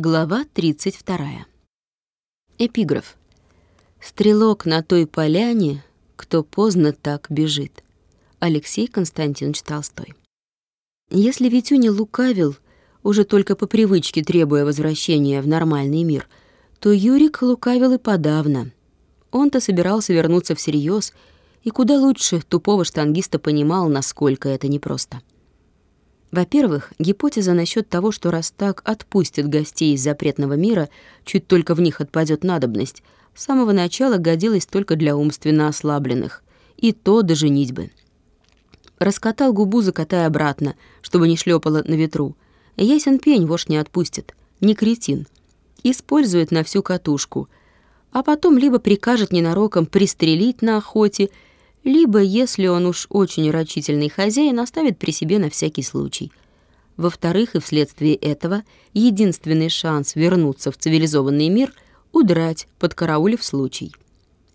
Глава 32. Эпиграф. «Стрелок на той поляне, кто поздно так бежит». Алексей Константинович Толстой. Если Витюня лукавил, уже только по привычке требуя возвращения в нормальный мир, то Юрик лукавил и подавно. Он-то собирался вернуться всерьез, и куда лучше тупого штангиста понимал, насколько это непросто. Во-первых, гипотеза насчет того, что раз так отпустят гостей из запретного мира, чуть только в них отпадет надобность, с самого начала годилась только для умственно ослабленных, и то до женитьбы. Раскатал губу, закатай обратно, чтобы не шлепало на ветру. Ясен пень вошь не отпустит, не кретин. Использует на всю катушку, а потом либо прикажет ненароком пристрелить на охоте, либо, если он уж очень рачительный хозяин, оставит при себе на всякий случай. Во-вторых, и вследствие этого, единственный шанс вернуться в цивилизованный мир — удрать, подкараулив случай.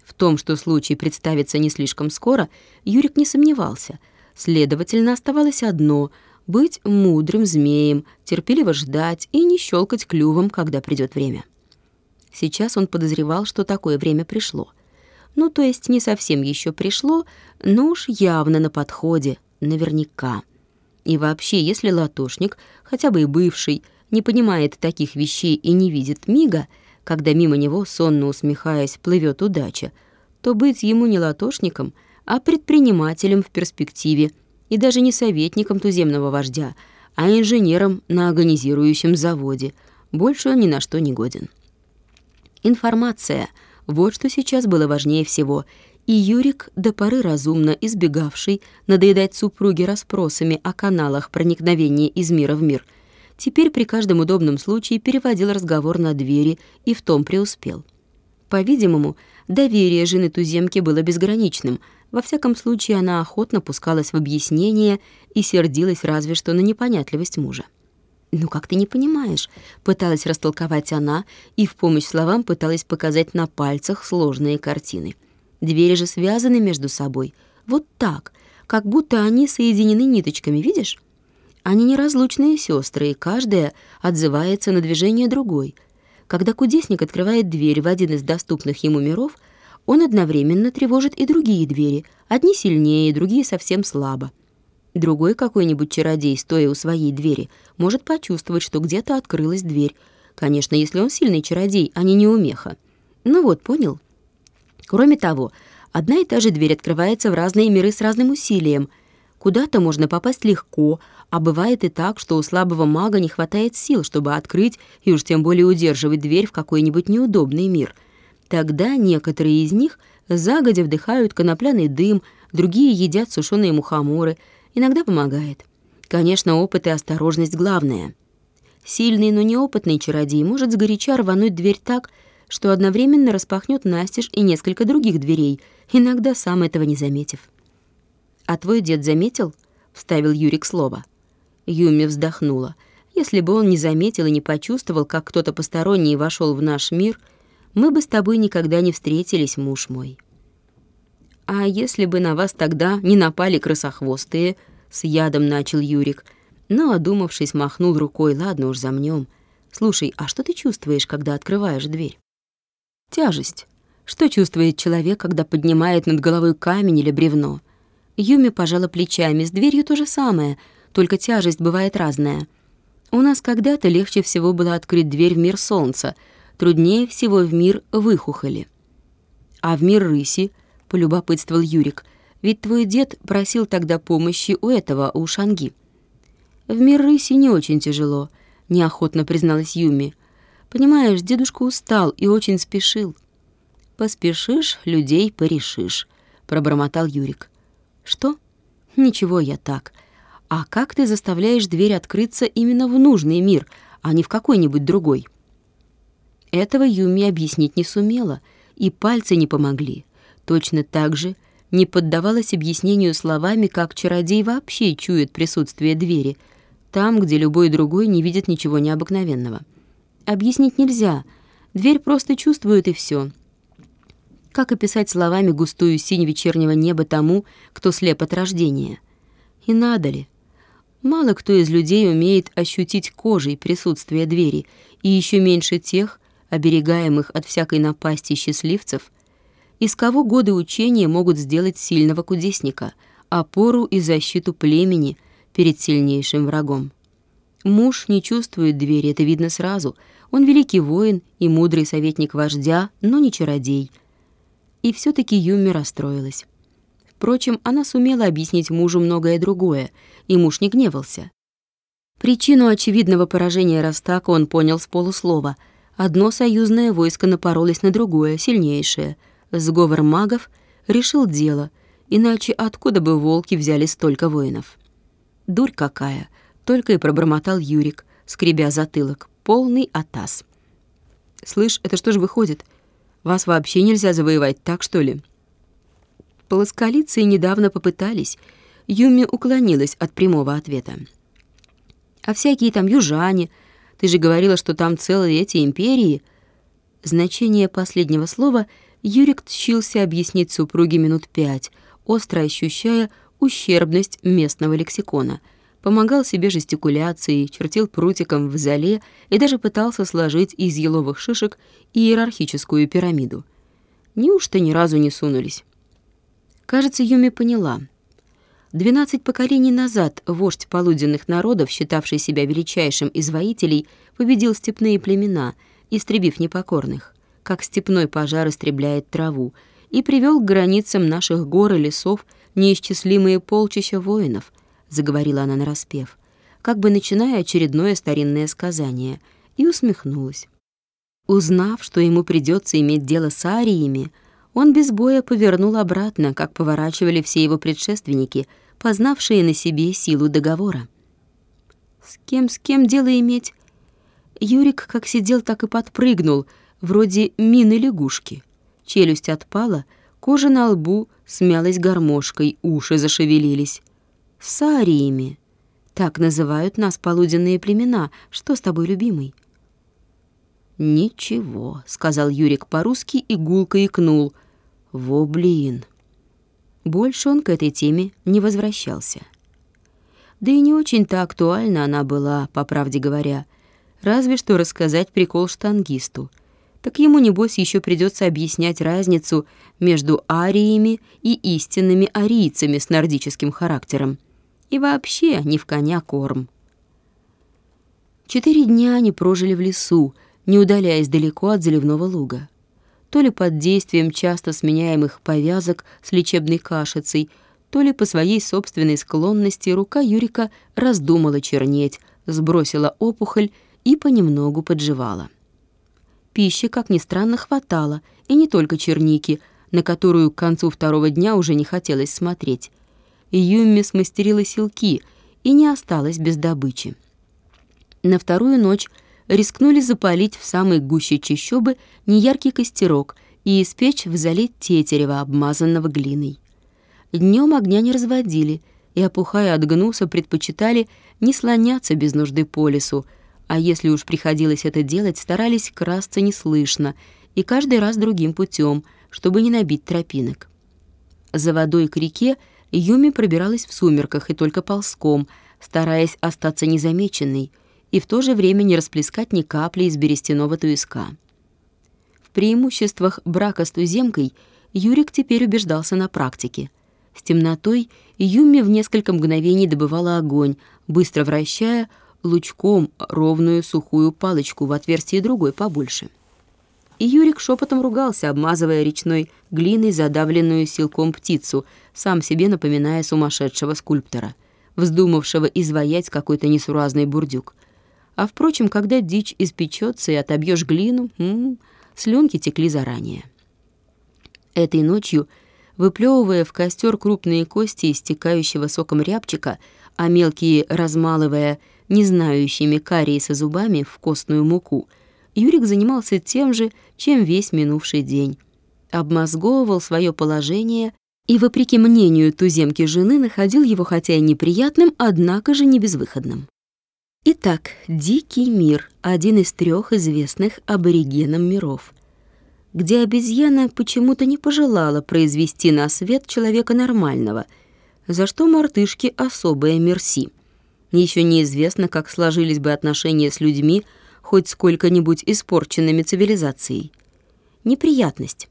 В том, что случай представится не слишком скоро, Юрик не сомневался. Следовательно, оставалось одно — быть мудрым змеем, терпеливо ждать и не щелкать клювом, когда придет время. Сейчас он подозревал, что такое время пришло — ну, то есть не совсем еще пришло, но уж явно на подходе, наверняка. И вообще, если латошник, хотя бы и бывший, не понимает таких вещей и не видит мига, когда мимо него, сонно усмехаясь, плывет удача, то быть ему не латошником, а предпринимателем в перспективе и даже не советником туземного вождя, а инженером на агонизирующем заводе. Больше он ни на что не годен. Информация — вот что сейчас было важнее всего. И Юрик, до поры разумно избегавший надоедать супруге расспросами о каналах проникновения из мира в мир, теперь при каждом удобном случае переводил разговор на двери и в том преуспел. По-видимому, доверие жены туземки было безграничным. Во всяком случае, она охотно пускалась в объяснения и сердилась разве что на непонятливость мужа. «Ну как ты не понимаешь?» — пыталась растолковать она и в помощь словам пыталась показать на пальцах сложные картины. Двери же связаны между собой. Вот так, как будто они соединены ниточками, видишь? Они неразлучные сестры, и каждая отзывается на движение другой. Когда кудесник открывает дверь в один из доступных ему миров, он одновременно тревожит и другие двери, одни сильнее, другие совсем слабо. Другой какой-нибудь чародей, стоя у своей двери, может почувствовать, что где-то открылась дверь. Конечно, если он сильный чародей, а не неумеха. Ну вот, понял? Кроме того, одна и та же дверь открывается в разные миры с разным усилием. Куда-то можно попасть легко, а бывает и так, что у слабого мага не хватает сил, чтобы открыть и уж тем более удерживать дверь в какой-нибудь неудобный мир. Тогда некоторые из них загодя вдыхают конопляный дым, другие едят сушеные мухоморы — иногда помогает. Конечно, опыт и осторожность главное. Сильный, но неопытный чародей может сгоряча рвануть дверь так, что одновременно распахнет настежь и несколько других дверей, иногда сам этого не заметив. «А твой дед заметил?» — вставил Юрик слово. Юми вздохнула. «Если бы он не заметил и не почувствовал, как кто-то посторонний вошел в наш мир, мы бы с тобой никогда не встретились, муж мой». «А если бы на вас тогда не напали крысохвостые?» — с ядом начал Юрик. Но, одумавшись, махнул рукой. «Ладно уж, замнем. Слушай, а что ты чувствуешь, когда открываешь дверь?» «Тяжесть. Что чувствует человек, когда поднимает над головой камень или бревно?» Юми пожала плечами. «С дверью то же самое, только тяжесть бывает разная. У нас когда-то легче всего было открыть дверь в мир солнца, труднее всего в мир выхухоли. А в мир рыси — полюбопытствовал Юрик. «Ведь твой дед просил тогда помощи у этого, у Шанги». «В мир рыси не очень тяжело», — неохотно призналась Юми. «Понимаешь, дедушка устал и очень спешил». «Поспешишь, людей порешишь», — пробормотал Юрик. «Что? Ничего я так. А как ты заставляешь дверь открыться именно в нужный мир, а не в какой-нибудь другой?» Этого Юми объяснить не сумела, и пальцы не помогли. Точно так же не поддавалась объяснению словами, как чародей вообще чует присутствие двери, там, где любой другой не видит ничего необыкновенного. Объяснить нельзя, дверь просто чувствует и все. Как описать словами густую синь вечернего неба тому, кто слеп от рождения? И надо ли? Мало кто из людей умеет ощутить кожей присутствие двери, и еще меньше тех, оберегаемых от всякой напасти счастливцев, из кого годы учения могут сделать сильного кудесника, опору и защиту племени перед сильнейшим врагом. Муж не чувствует двери, это видно сразу. Он великий воин и мудрый советник вождя, но не чародей. И все таки Юми расстроилась. Впрочем, она сумела объяснить мужу многое другое, и муж не гневался. Причину очевидного поражения Растака он понял с полуслова. Одно союзное войско напоролось на другое, сильнейшее. Сговор магов решил дело, иначе откуда бы волки взяли столько воинов? Дурь какая, только и пробормотал Юрик, скребя затылок, полный атас. «Слышь, это что же выходит? Вас вообще нельзя завоевать, так что ли?» Полосколицы недавно попытались. Юми уклонилась от прямого ответа. «А всякие там южане. Ты же говорила, что там целые эти империи». Значение последнего слова Юрик тщился объяснить супруге минут пять, остро ощущая ущербность местного лексикона. Помогал себе жестикуляцией, чертил прутиком в зале и даже пытался сложить из еловых шишек иерархическую пирамиду. Неужто ни разу не сунулись? Кажется, Юми поняла. Двенадцать поколений назад вождь полуденных народов, считавший себя величайшим из воителей, победил степные племена, истребив непокорных, как степной пожар истребляет траву, и привел к границам наших гор и лесов неисчислимые полчища воинов, заговорила она нараспев, как бы начиная очередное старинное сказание, и усмехнулась. Узнав, что ему придется иметь дело с ариями, он без боя повернул обратно, как поворачивали все его предшественники, познавшие на себе силу договора. С кем, с кем дело иметь? Юрик как сидел, так и подпрыгнул, вроде мины лягушки. Челюсть отпала, кожа на лбу смялась гармошкой, уши зашевелились. С ариями. Так называют нас полуденные племена. Что с тобой, любимый? «Ничего», — сказал Юрик по-русски и гулко икнул. Во блин. Больше он к этой теме не возвращался. Да и не очень-то актуальна она была, по правде говоря. Разве что рассказать прикол штангисту. Так ему, небось, еще придется объяснять разницу между ариями и истинными арийцами с нордическим характером. И вообще не в коня корм. Четыре дня они прожили в лесу, не удаляясь далеко от заливного луга то ли под действием часто сменяемых повязок с лечебной кашицей, то ли по своей собственной склонности рука Юрика раздумала чернеть, сбросила опухоль и понемногу подживала. Пищи, как ни странно, хватало, и не только черники, на которую к концу второго дня уже не хотелось смотреть. Юмми смастерила силки и не осталась без добычи. На вторую ночь рискнули запалить в самой гуще чащобы неяркий костерок и испечь в зале тетерева, обмазанного глиной. Днем огня не разводили и, опухая от гнуса, предпочитали не слоняться без нужды по лесу, а если уж приходилось это делать, старались красться неслышно и каждый раз другим путем, чтобы не набить тропинок. За водой к реке Юми пробиралась в сумерках и только ползком, стараясь остаться незамеченной — и в то же время не расплескать ни капли из берестяного туиска. В преимуществах брака с туземкой Юрик теперь убеждался на практике. С темнотой Юми в несколько мгновений добывала огонь, быстро вращая лучком ровную сухую палочку в отверстие другой побольше. И Юрик шепотом ругался, обмазывая речной глиной задавленную силком птицу, сам себе напоминая сумасшедшего скульптора, вздумавшего изваять какой-то несуразный бурдюк. А впрочем, когда дичь испечется и отобьешь глину, м -м, слюнки текли заранее. Этой ночью, выплевывая в костер крупные кости истекающего соком рябчика, а мелкие размалывая не знающими кариеса зубами в костную муку, Юрик занимался тем же, чем весь минувший день. Обмозговывал свое положение и, вопреки мнению туземки жены, находил его хотя и неприятным, однако же не безвыходным. Итак, дикий мир — один из трех известных аборигенам миров, где обезьяна почему-то не пожелала произвести на свет человека нормального, за что мартышки особое мерси. Еще неизвестно, как сложились бы отношения с людьми, хоть сколько-нибудь испорченными цивилизацией. Неприятность.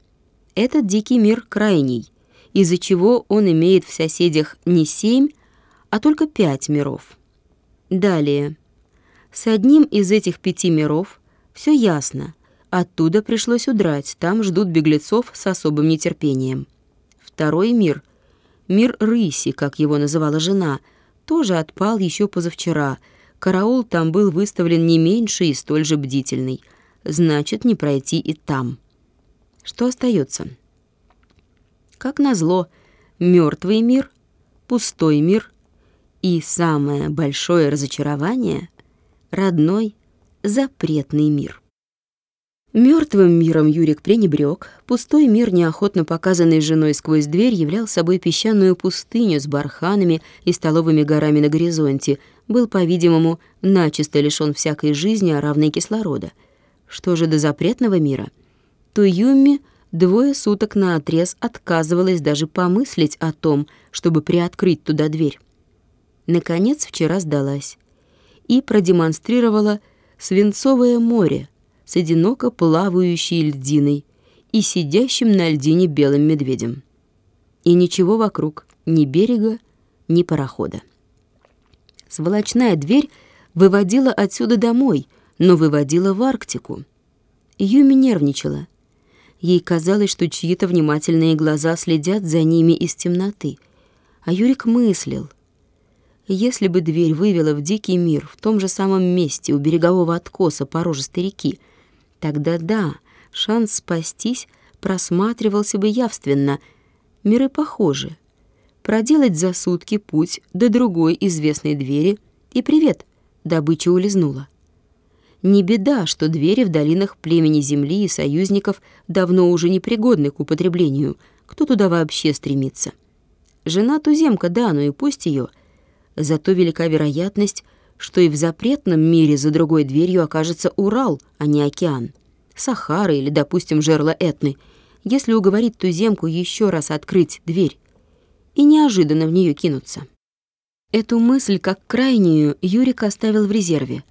Этот дикий мир крайний, из-за чего он имеет в соседях не семь, а только пять миров. Далее. С одним из этих пяти миров все ясно. Оттуда пришлось удрать, там ждут беглецов с особым нетерпением. Второй мир, мир рыси, как его называла жена — тоже отпал еще позавчера. Караул там был выставлен не меньше и столь же бдительный. Значит, не пройти и там. Что остается? Как назло, мертвый мир, пустой мир и самое большое разочарование — родной запретный мир. Мертвым миром Юрик пренебрег. Пустой мир, неохотно показанный женой сквозь дверь, являл собой песчаную пустыню с барханами и столовыми горами на горизонте, был, по-видимому, начисто лишён всякой жизни, а равной кислорода. Что же до запретного мира? То Юмми двое суток наотрез отказывалась даже помыслить о том, чтобы приоткрыть туда дверь. Наконец вчера сдалась и продемонстрировала свинцовое море, с одиноко плавающей льдиной и сидящим на льдине белым медведем. И ничего вокруг, ни берега, ни парохода. Сволочная дверь выводила отсюда домой, но выводила в Арктику. Юми нервничала. Ей казалось, что чьи-то внимательные глаза следят за ними из темноты. А Юрик мыслил. Если бы дверь вывела в дикий мир, в том же самом месте, у берегового откоса порожистой реки, Тогда да, шанс спастись просматривался бы явственно. Миры похожи. Проделать за сутки путь до другой известной двери, и привет, добыча улизнула. Не беда, что двери в долинах племени Земли и союзников давно уже непригодны к употреблению. Кто туда вообще стремится? Жена туземка, да, ну и пусть ее. Зато велика вероятность, что и в запретном мире за другой дверью окажется Урал, а не океан. Сахара или, допустим, жерла Этны, если уговорить туземку еще раз открыть дверь и неожиданно в нее кинуться. Эту мысль, как крайнюю, Юрик оставил в резерве.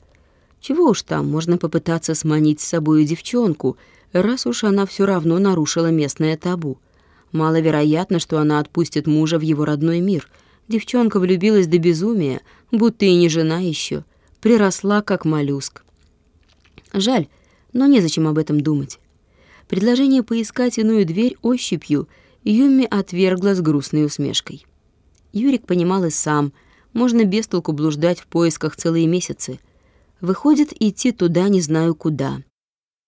Чего уж там, можно попытаться сманить с собой девчонку, раз уж она все равно нарушила местное табу. Маловероятно, что она отпустит мужа в его родной мир — Девчонка влюбилась до безумия, будто и не жена еще, приросла как моллюск. Жаль, но незачем об этом думать. Предложение поискать иную дверь ощупью Юми отвергла с грустной усмешкой. Юрик понимал и сам, можно без толку блуждать в поисках целые месяцы. Выходит, идти туда не знаю куда.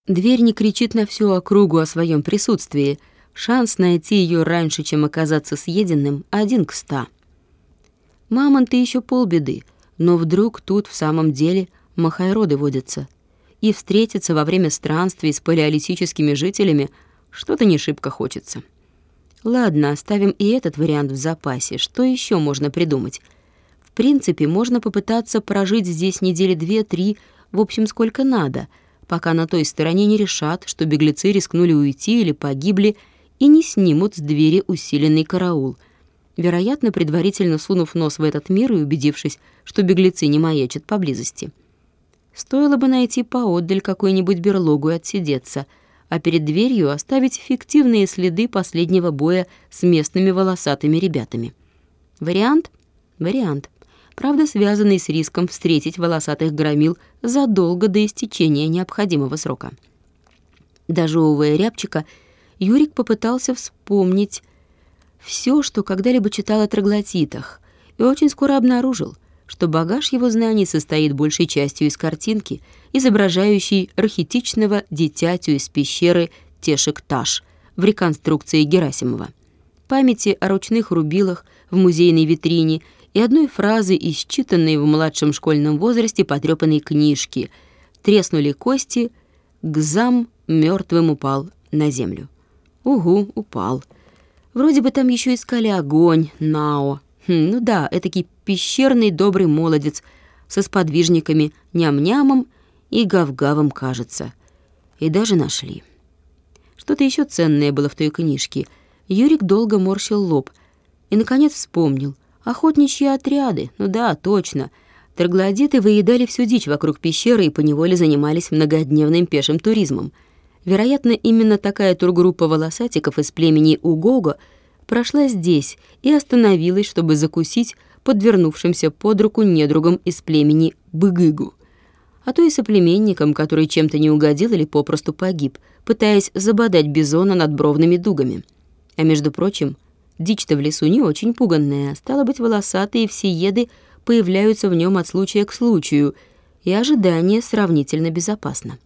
Дверь не кричит на всю округу о своем присутствии. Шанс найти ее раньше, чем оказаться съеденным, один к ста. Мамонты еще полбеды, но вдруг тут в самом деле махайроды водятся. И встретиться во время странствий с палеолитическими жителями что-то не шибко хочется. Ладно, оставим и этот вариант в запасе. Что еще можно придумать? В принципе, можно попытаться прожить здесь недели две-три, в общем, сколько надо, пока на той стороне не решат, что беглецы рискнули уйти или погибли, и не снимут с двери усиленный караул — вероятно, предварительно сунув нос в этот мир и убедившись, что беглецы не маячат поблизости. Стоило бы найти поотдаль какую-нибудь берлогу и отсидеться, а перед дверью оставить фиктивные следы последнего боя с местными волосатыми ребятами. Вариант? Вариант. Правда, связанный с риском встретить волосатых громил задолго до истечения необходимого срока. Дожевывая рябчика, Юрик попытался вспомнить, все, что когда-либо читал о троглотитах, и очень скоро обнаружил, что багаж его знаний состоит большей частью из картинки, изображающей архетичного дитятю из пещеры Тешек-Таш в реконструкции Герасимова, памяти о ручных рубилах в музейной витрине и одной фразы из читанной в младшем школьном возрасте потрёпанной книжки «Треснули кости, гзам мертвым упал на землю». Угу, упал. Вроде бы там еще искали огонь, Нао. Хм, ну да, этакий пещерный добрый молодец со сподвижниками ням-нямом и гав-гавом, кажется. И даже нашли. Что-то еще ценное было в той книжке. Юрик долго морщил лоб и, наконец, вспомнил. Охотничьи отряды, ну да, точно. Троглодиты выедали всю дичь вокруг пещеры и поневоле занимались многодневным пешим туризмом. Вероятно, именно такая тургруппа волосатиков из племени Угого прошла здесь и остановилась, чтобы закусить подвернувшимся под руку недругом из племени Быгыгу, а то и соплеменником, который чем-то не угодил или попросту погиб, пытаясь забодать бизона над бровными дугами. А между прочим, дичь-то в лесу не очень пуганная, стало быть, волосатые всееды появляются в нем от случая к случаю, и ожидание сравнительно безопасно.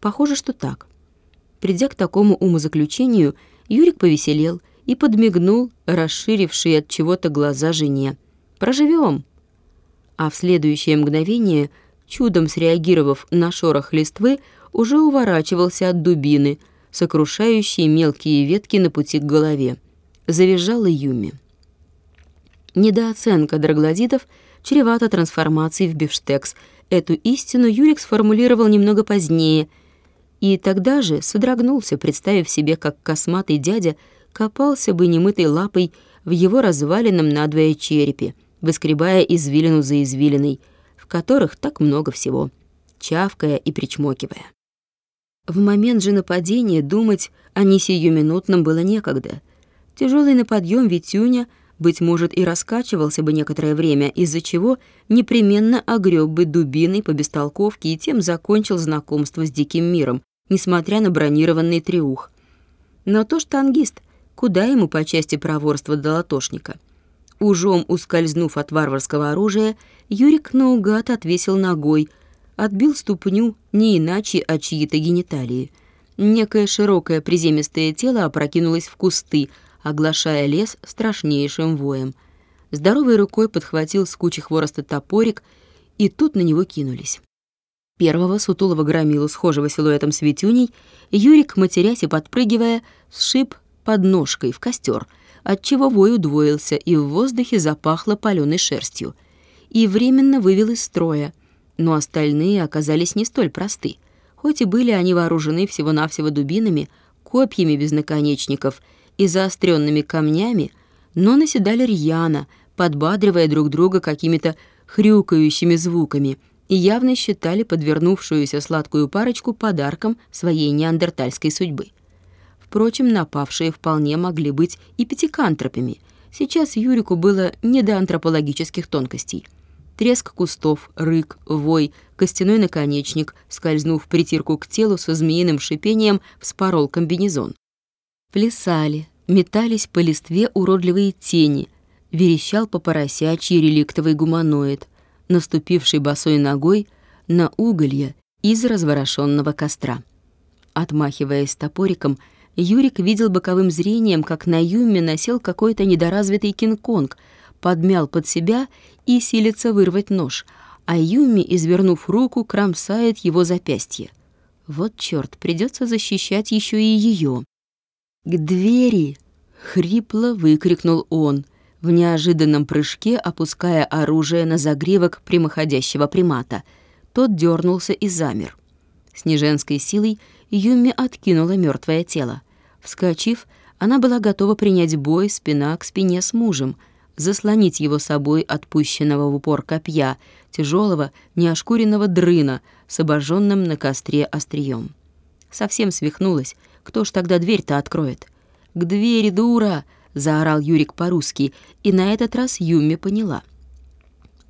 Похоже, что так. Придя к такому умозаключению, Юрик повеселел и подмигнул, расширивший от чего-то глаза жене. Проживем. А в следующее мгновение, чудом среагировав на шорох листвы, уже уворачивался от дубины, сокрушающей мелкие ветки на пути к голове. Завизжала Юми. Недооценка дроглодитов чревата трансформацией в бифштекс. Эту истину Юрик сформулировал немного позднее, и тогда же содрогнулся, представив себе, как косматый дядя копался бы немытой лапой в его разваленном надвое черепе, выскребая извилину за извилиной, в которых так много всего, чавкая и причмокивая. В момент же нападения думать о несиюминутном было некогда. Тяжелый на подъем Витюня, быть может, и раскачивался бы некоторое время, из-за чего непременно огреб бы дубиной по бестолковке и тем закончил знакомство с диким миром, несмотря на бронированный триух. Но то штангист, куда ему по части проворства до латошника. Ужом ускользнув от варварского оружия, Юрик наугад отвесил ногой — отбил ступню не иначе от чьи-то гениталии. Некое широкое приземистое тело опрокинулось в кусты, оглашая лес страшнейшим воем. Здоровой рукой подхватил с кучи хвороста топорик, и тут на него кинулись. Первого сутулого громилу, схожего силуэтом светюней, Юрик, матерясь и подпрыгивая, сшиб под ножкой в костер, отчего вой удвоился, и в воздухе запахло палёной шерстью, и временно вывел из строя — но остальные оказались не столь просты. Хоть и были они вооружены всего-навсего дубинами, копьями без наконечников и заостренными камнями, но наседали рьяно, подбадривая друг друга какими-то хрюкающими звуками и явно считали подвернувшуюся сладкую парочку подарком своей неандертальской судьбы. Впрочем, напавшие вполне могли быть и пятикантропами. Сейчас Юрику было не до антропологических тонкостей — Треск кустов, рык, вой, костяной наконечник, скользнув притирку к телу со змеиным шипением, вспорол комбинезон. Плясали, метались по листве уродливые тени, верещал по поросячьи реликтовый гуманоид, наступивший босой ногой на уголья из разворошенного костра. Отмахиваясь топориком, Юрик видел боковым зрением, как на Юме насел какой-то недоразвитый кинг-конг — подмял под себя и силится вырвать нож, а Юми, извернув руку, кромсает его запястье. Вот чёрт, придётся защищать ещё и её. «К двери!» — хрипло выкрикнул он, в неожиданном прыжке опуская оружие на загривок прямоходящего примата. Тот дёрнулся и замер. С неженской силой Юми откинула мёртвое тело. Вскочив, она была готова принять бой спина к спине с мужем — заслонить его собой отпущенного в упор копья, тяжелого, неошкуренного дрына с обожженным на костре острием. Совсем свихнулась. Кто ж тогда дверь-то откроет? «К двери, дура!» — заорал Юрик по-русски, и на этот раз Юми поняла.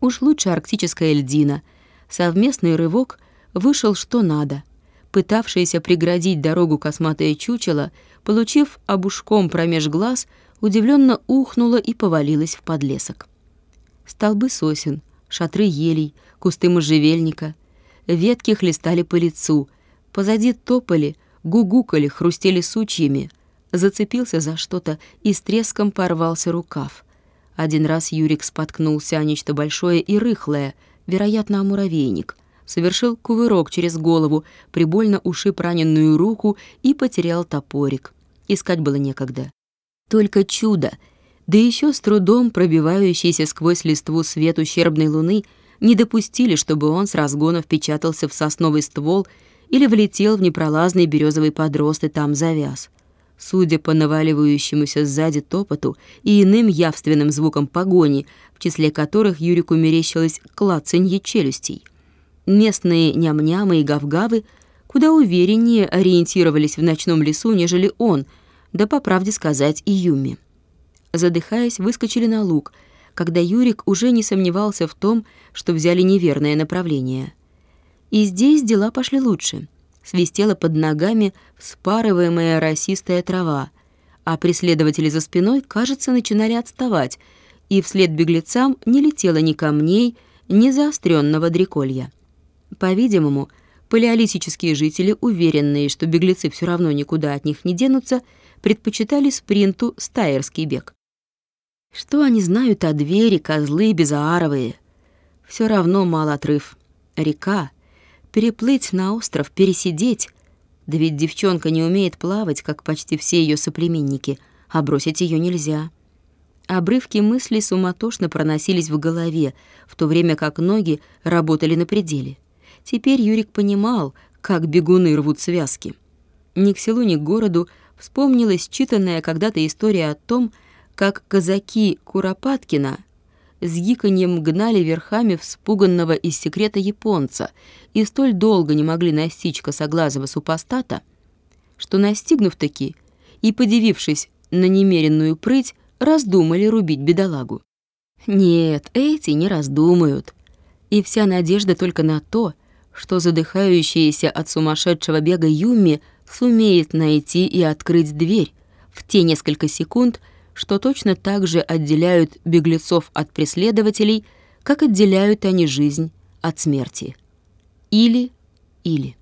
Уж лучше арктическая льдина. Совместный рывок вышел что надо. Пытавшаяся преградить дорогу косматое чучело, получив обушком промеж глаз — удивленно ухнула и повалилась в подлесок. Столбы сосен, шатры елей, кусты можжевельника, ветки хлестали по лицу, позади топали, гугукали, хрустели сучьями, зацепился за что-то и с треском порвался рукав. Один раз Юрик споткнулся о нечто большое и рыхлое, вероятно, о муравейник, совершил кувырок через голову, прибольно ушиб раненую руку и потерял топорик. Искать было некогда. Только чудо, да еще с трудом пробивающийся сквозь листву свет ущербной луны, не допустили, чтобы он с разгона впечатался в сосновый ствол или влетел в непролазный березовый подрост и там завяз. Судя по наваливающемуся сзади топоту и иным явственным звукам погони, в числе которых Юрику мерещилось клацанье челюстей. Местные ням-нямы и гав-гавы куда увереннее ориентировались в ночном лесу, нежели он, да, по правде сказать, и Юми. Задыхаясь, выскочили на луг, когда Юрик уже не сомневался в том, что взяли неверное направление. И здесь дела пошли лучше. Свистела под ногами вспарываемая росистая трава, а преследователи за спиной, кажется, начинали отставать, и вслед беглецам не летело ни камней, ни заостренного дреколья. По-видимому, палеолитические жители, уверенные, что беглецы все равно никуда от них не денутся, предпочитали спринту стайерский бег. Что они знают о двери, козлы безааровые? Все равно мал отрыв. Река. Переплыть на остров, пересидеть. Да ведь девчонка не умеет плавать, как почти все ее соплеменники, а бросить ее нельзя. Обрывки мыслей суматошно проносились в голове, в то время как ноги работали на пределе. Теперь Юрик понимал, как бегуны рвут связки. Ни к селу, ни к городу вспомнилась читанная когда-то история о том, как казаки Куропаткина с гиканьем гнали верхами вспуганного из секрета японца и столь долго не могли настичь косоглазого супостата, что, настигнув таки и подивившись на немеренную прыть, раздумали рубить бедолагу. Нет, эти не раздумают. И вся надежда только на то, что задыхающаяся от сумасшедшего бега Юми сумеет найти и открыть дверь в те несколько секунд, что точно так же отделяют беглецов от преследователей, как отделяют они жизнь от смерти. Или-или.